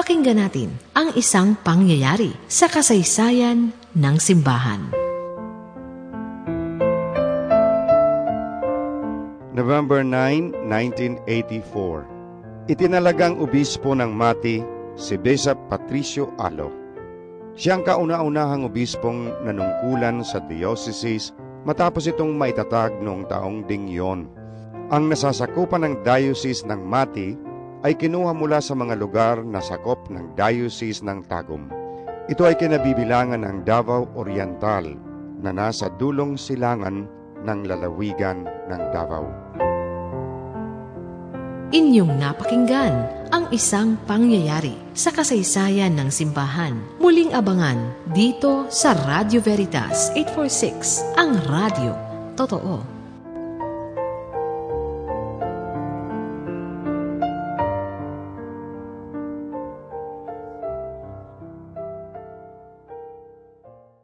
Pakinggan natin ang isang pangyayari sa kasaysayan ng simbahan. November 9, 1984 Itinalagang obispo ng Mati si Bishop Patricio Alo. Siyang kauna-unahang obispong nanungkulan sa diocese matapos itong maitatag noong taong ding yon. Ang nasasakupan ng diocese ng Mati ay kinuha mula sa mga lugar na sakop ng diocese ng Tagum. Ito ay kinabibilangan ng Davao Oriental na nasa dulong silangan ng lalawigan ng Davao. Inyong napakinggan ang isang pangyayari sa kasaysayan ng simbahan. Muling abangan dito sa Radio Veritas 846, ang radio. Totoo.